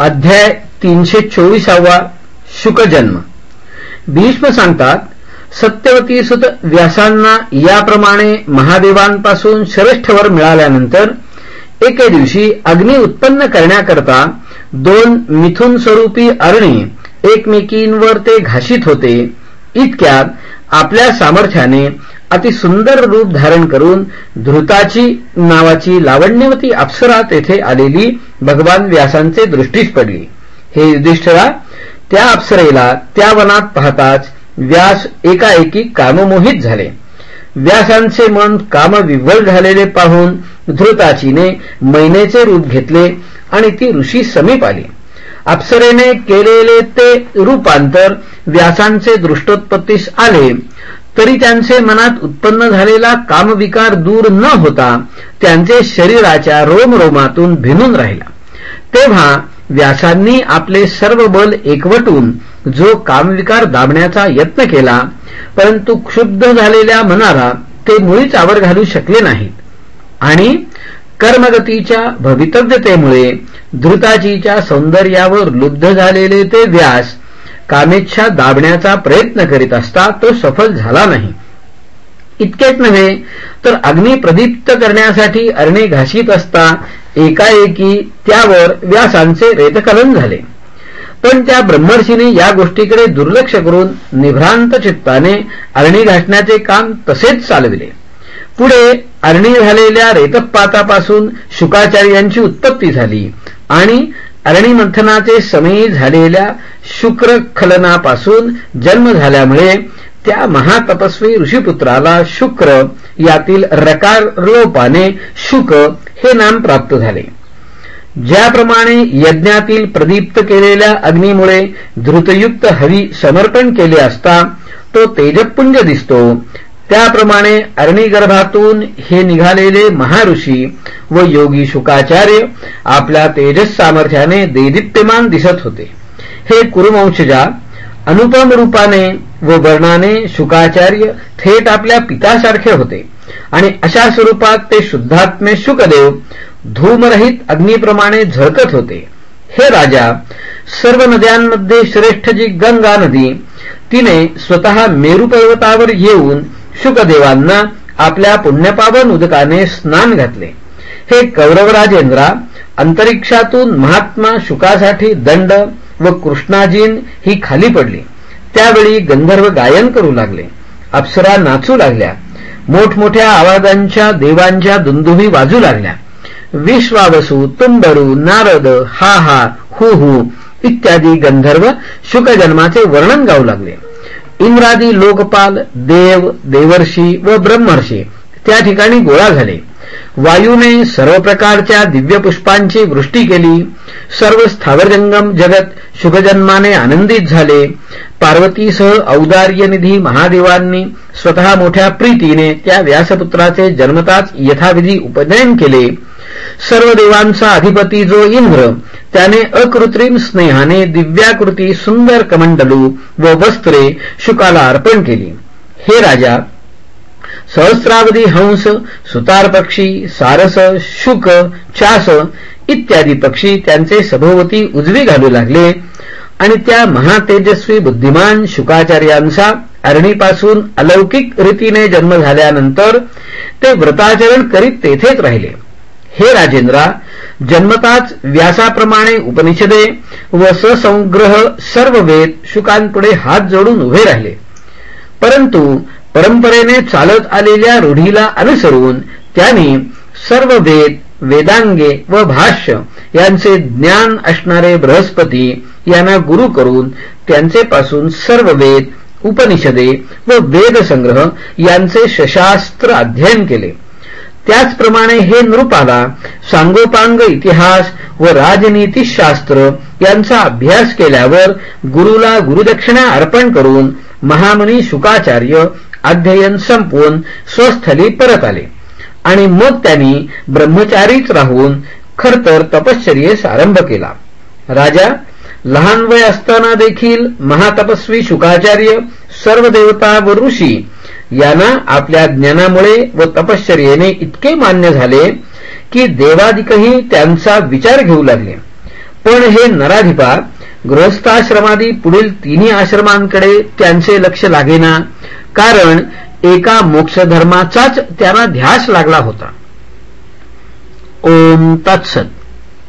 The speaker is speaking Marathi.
अध्याय तीनशे चोवीसावा शुकजन्म. भीष्म सांगतात सत्यवती सुत व्यासांना याप्रमाणे महादेवांपासून श्रेष्ठवर मिळाल्यानंतर एके दिवशी अग्नी उत्पन्न करण्याकरता दोन मिथुन स्वरूपी अरणी एकमेकींवर ते घाशीत होते. इतक्यात आपल्या सामर्थ्याने अतिसुंदर रूप धारण करून धृताची नावाची लावण्यवती अप्सरा तेथे आलेली भगवान व्यासांचे दृष्टीस पडली. हे युधिष्ठरा त्या अप्सरेला त्या वनात पाहताच व्यास एकाएकी काममोहित झाले. व्यासांचे मन कामविव्वल झालेले पाहून धृताचीने मैनेचे रूप घेतले आणि ती ऋषी समीप आली. अप्सरेने केलेले ते रूपांतर व्यासांचे दृष्टोत्पत्तीस आले. तरी त्यांचे मनात उत्पन्न झालेला कामविकार दूर न होता त्यांचे शरीराच्या रोमरोमातून भिनून राहिला. तेव्हा व्यासांनी आपले सर्व बल एकवटून जो कामविकार दाबण्याचा यत्न केला परंतु क्षुब्ध झालेल्या मनाला ते मुळीच आवर घालू शकले नाहीत. आणि कर्मगतीच्या भवितव्यतेमुळे धृताजीच्या सौंदर्यावर लुब्ध झालेले ते व्यास कामेच्छा दाबण्याचा प्रयत्न करीत असता तो सफल झाला नाही. इतकेच नव्हे तर अग्नी प्रदीप्त करण्यासाठी अरणे घाशीत असता एकाएकी त्यावर व्यासांचे रेतकलन झाले. पण त्या ब्रह्मर्षीने या गोष्टीकडे दुर्लक्ष करून निभ्रांत चित्ताने अरणी घासण्याचे काम तसेच चालविले. पुढे अरणी झालेल्या रेतपातापासून शुकाचार्यांची उत्पत्ती झाली आणि अरणी मंथनाचे समयी झालेल्या शुक्र खलनापासून जन्म झाल्यामुळे त्या महातपस्वी ऋषीपुत्राला शुक्र यातील रकार लोपाने शुक हे नाम प्राप्त झाले. ज्याप्रमाणे यज्ञातील प्रदीप्त केलेल्या अग्नीमुळे धृतयुक्त हवी समर्पण केले असता तो तेजपुंज दिसतो. त्याप्रमाणे अरणीगर्भातून हे निघालेले महाऋषी व योगी शुकाचार्य आपल्या तेजस सामर्थ्याने देदीप्यमान दिसत होते. हे कुरुवंशजा अनुपम रूपाने व वर्णाने शुकाचार्य थेट आपल्या पितासारखे होते. आणि अशा स्वरूपात ते शुद्धात्मे शुकदेव धूमरहित अग्नीप्रमाणे झळकत होते. हे राजा सर्व नद्यांमध्ये श्रेष्ठ जी गंगा नदी तिने स्वतः मेरू पर्वतावर येऊन शुकदेवांना आपल्या पुण्यपावन उदकाने स्नान घातले. हे कौरवराजेंद्रा अंतरिक्षातून महात्मा शुकासाठी दंड व कृष्णाजीन ही खाली पडली. त्यावेळी गंधर्व गायन करू लागले. अप्सरा नाचू लागल्या. मोठमोठ्या आवाजांच्या देवांच्या दुंदुभी वाजू लागल्या. विश्वावसू तुंबरू नारद हा हा हु हु इत्यादी गंधर्व शुकजन्माचे वर्णन गाऊ लागले. इंद्रादी लोकपाल देव देवर्षी व ब्रह्मर्षी त्या ठिकाणी गोळा झाले. वायूने सर्व प्रकारच्या दिव्य पुष्पांची वृष्टी केली. सर्व स्थावरजंगम जगत शुभजन्माने आनंदित झाले. पार्वतीसह औदार्यनिधी महादेवांनी स्वतः मोठ्या प्रीतीने त्या व्यासपुत्राचे जन्मताच यथाविधी उपनयन केले. सर्व देवांचा अधिपती जो इंद्र त्याने अकृत्रिम स्नेहाने दिव्याकृती सुंदर कमंडलू व वस्त्रे शुकाला अर्पण केली. हे राजा सहस्रावधी हंस सुतार पक्षी सारस शुक चास इत्यादी पक्षी त्यांचे सभोवती उजवी घालू लागले. आणि त्या महातेजस्वी बुद्धिमान शुकाचार्यांचा अरणीपासून अलौकिक रीतीने जन्म झाल्यानंतर ते व्रताचरण करीत तेथेच राहिले. हे राजेंद्रा जन्मताच व्यासाप्रमाणे उपनिषदे व ससंग्रह सर्व वेद शुकांपुढे हात जोडून उभे राहिले. परंतु परंपरेने चालत आलेल्या रूढीला अनुसरून त्यांनी सर्व वेद वेदांगे व भाष्य यांचे ज्ञान असणारे बृहस्पती यांना गुरु करून त्यांचे पासून सर्व वेद उपनिषदे व वेदसंग्रह यांचे शशास्त्र अध्ययन केले. त्याचप्रमाणे हे नृपाला सांगोपांग इतिहास व राजनीतीशास्त्र यांचा अभ्यास केल्यावर गुरुला गुरुदक्षिणा अर्पण करून महामनी शुकाचार्य अध्ययन संपवून स्वस्थली परत आले. आणि मग त्यांनी ब्रह्मचारीच राहून खरतर तपश्चर्येस आरंभ केला. राजा लहान वय असताना देखील महातपस्वी शुकाचार्य सर्व देवता व ऋषी यांना आपल्या ज्ञानामुळे व तपश्चर्येने इतके मान्य झाले की देवादिकही त्यांचा विचार घेऊ लागले. पण हे नराधिपा गृहस्थाश्रमादी पुढील तिन्ही आश्रमांकडे त्यांचे लक्ष लागेना कारण एका मोक्षधर्माचाच त्यांना ध्यास लागला होता. ओम तत्सत.